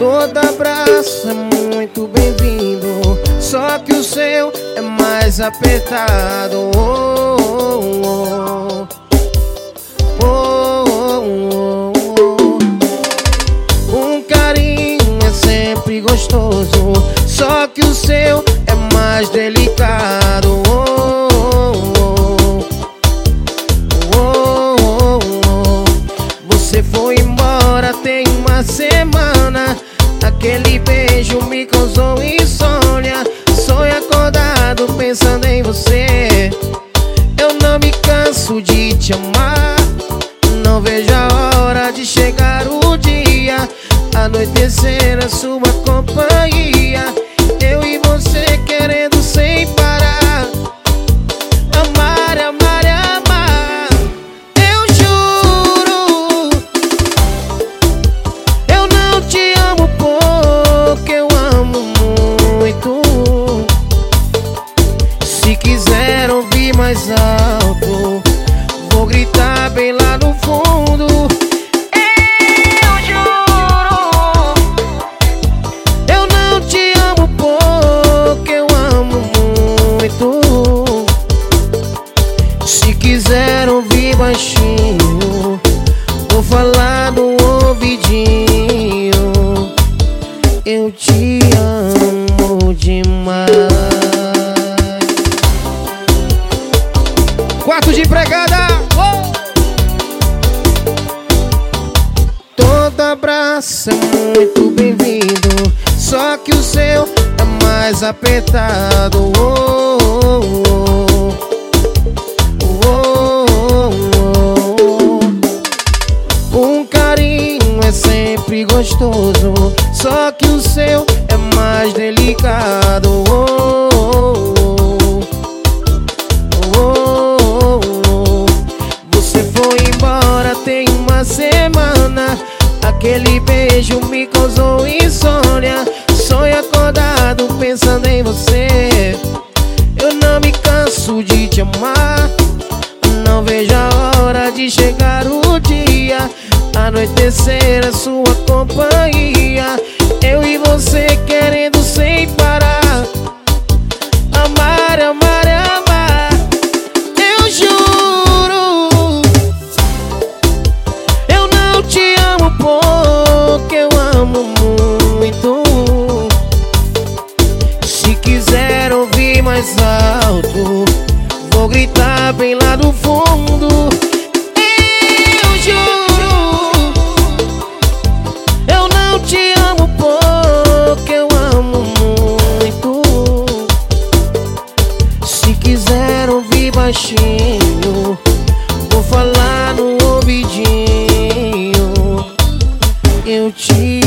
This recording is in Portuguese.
Todo abraço é muito bem-vindo. Só que o seu é mais apertado. Oh, oh, oh, Um carinho é sempre gostoso. Só que o seu é mais delicado. Você foi embora tem uma semana Aquele beijo me causou insônia. Sonho acordado pensando em você mais alto. Vou gritar bem lá no fundo. Eu juro Eu não te amo pouco Eu amo muito. Se quiser ouvir baixinho Vou falar no ouvidinho. Eu te amo demais Quarto de empregada. Todo abraço é muito bem-vindo. Só que o seu é mais apertado. Oh, oh, oh, oh, oh. É sempre gostoso. Só que o seu é mais delicado Aquele beijo me causou insônia. Sonho acordado pensando em você. Eu não me canso de te amar. Não vejo a hora de chegar o dia. Anoitecer a sua companhia. Eu e você querendo sem parar mais alto. Vou gritar bem lá do fundo. Eu juro Eu não te amo pouco Eu amo muito. Se quiser ouvir baixinho Vou falar no ouvidinho. Eu te